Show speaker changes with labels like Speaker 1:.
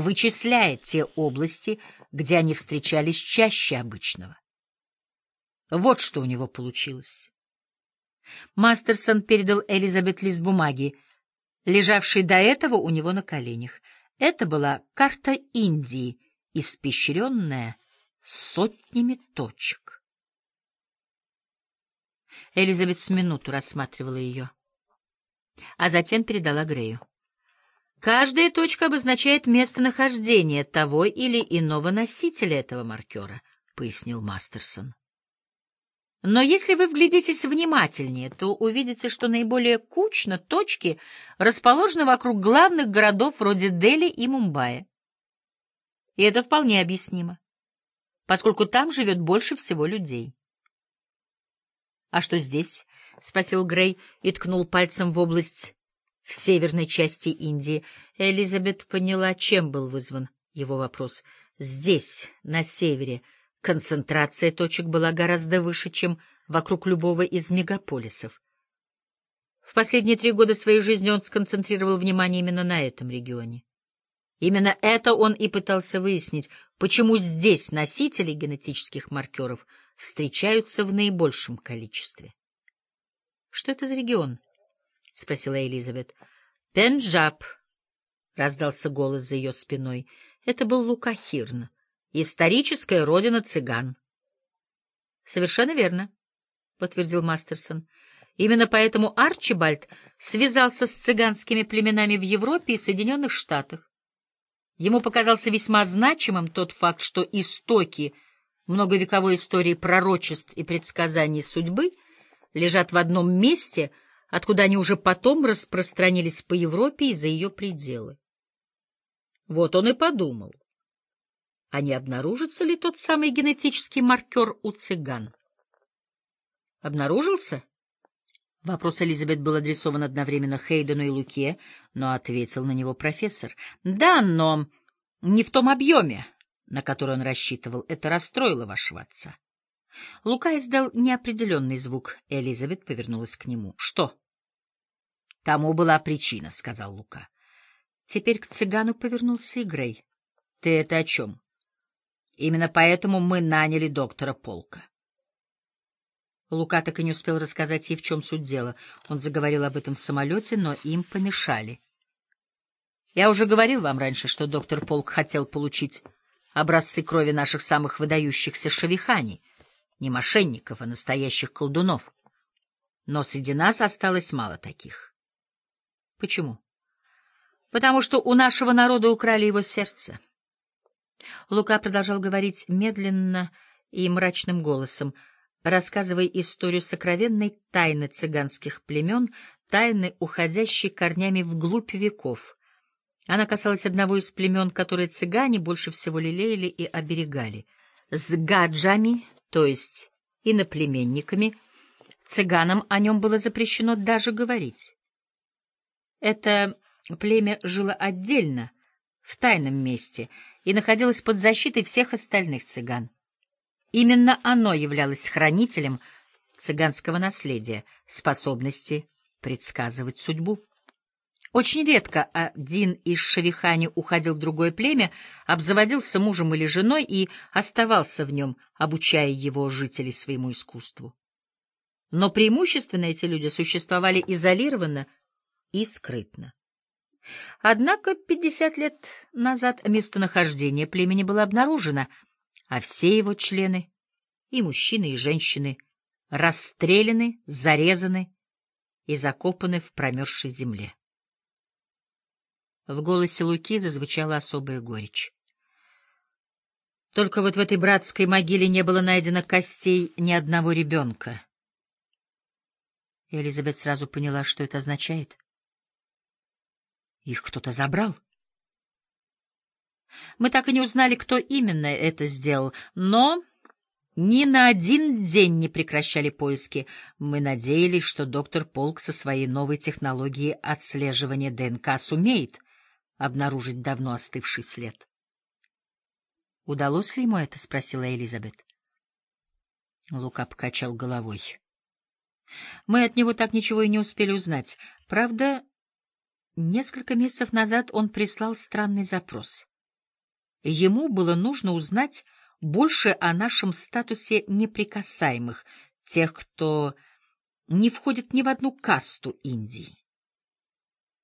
Speaker 1: вычисляя те области, где они встречались чаще обычного. Вот что у него получилось. Мастерсон передал Элизабет лист бумаги, лежавший до этого у него на коленях. Это была карта Индии, испещренная сотнями точек. Элизабет с минуту рассматривала ее, а затем передала Грею. Каждая точка обозначает местонахождение того или иного носителя этого маркера, — пояснил Мастерсон. Но если вы вглядитесь внимательнее, то увидите, что наиболее кучно точки расположены вокруг главных городов вроде Дели и Мумбаи. И это вполне объяснимо, поскольку там живет больше всего людей. — А что здесь? — спросил Грей и ткнул пальцем в область в северной части Индии. Элизабет поняла, чем был вызван его вопрос. Здесь, на севере, — Концентрация точек была гораздо выше, чем вокруг любого из мегаполисов. В последние три года своей жизни он сконцентрировал внимание именно на этом регионе. Именно это он и пытался выяснить, почему здесь носители генетических маркеров встречаются в наибольшем количестве. — Что это за регион? — спросила Элизабет. — Пенджаб, — раздался голос за ее спиной. Это был Лука Хирн историческая родина цыган. — Совершенно верно, — подтвердил Мастерсон. Именно поэтому Арчибальд связался с цыганскими племенами в Европе и Соединенных Штатах. Ему показался весьма значимым тот факт, что истоки многовековой истории пророчеств и предсказаний судьбы лежат в одном месте, откуда они уже потом распространились по Европе и за ее пределы. Вот он и подумал — а не обнаружится ли тот самый генетический маркер у цыган? Обнаружился? Вопрос Элизабет был адресован одновременно Хейдену и Луке, но ответил на него профессор. Да, но не в том объеме, на который он рассчитывал. Это расстроило вашего отца. Лука издал неопределенный звук. Элизабет повернулась к нему. — Что? — Тому была причина, — сказал Лука. Теперь к цыгану повернулся и Грей. — Ты это о чем? Именно поэтому мы наняли доктора Полка. Лука так и не успел рассказать ей, в чем суть дела. Он заговорил об этом в самолете, но им помешали. Я уже говорил вам раньше, что доктор Полк хотел получить образцы крови наших самых выдающихся шавихани, не мошенников, а настоящих колдунов. Но среди нас осталось мало таких. Почему? Потому что у нашего народа украли его сердце. Лука продолжал говорить медленно и мрачным голосом, рассказывая историю сокровенной тайны цыганских племен, тайны, уходящей корнями вглубь веков. Она касалась одного из племен, которые цыгане больше всего лелеяли и оберегали. С гаджами, то есть иноплеменниками, цыганам о нем было запрещено даже говорить. Это племя жило отдельно, в тайном месте, и находилось под защитой всех остальных цыган. Именно оно являлось хранителем цыганского наследия, способности предсказывать судьбу. Очень редко один из шавихани уходил в другое племя, обзаводился мужем или женой и оставался в нем, обучая его жителей своему искусству. Но преимущественно эти люди существовали изолированно и скрытно. Однако пятьдесят лет назад местонахождение племени было обнаружено, а все его члены, и мужчины, и женщины, расстреляны, зарезаны и закопаны в промерзшей земле. В голосе Луки зазвучала особая горечь. Только вот в этой братской могиле не было найдено костей ни одного ребенка. Элизабет сразу поняла, что это означает. Их кто-то забрал. Мы так и не узнали, кто именно это сделал, но ни на один день не прекращали поиски. Мы надеялись, что доктор Полк со своей новой технологией отслеживания ДНК сумеет обнаружить давно остывший след. «Удалось ли ему это?» — спросила Элизабет. Лука покачал головой. «Мы от него так ничего и не успели узнать. Правда, Несколько месяцев назад он прислал странный запрос. Ему было нужно узнать больше о нашем статусе неприкасаемых, тех, кто не входит ни в одну касту Индии.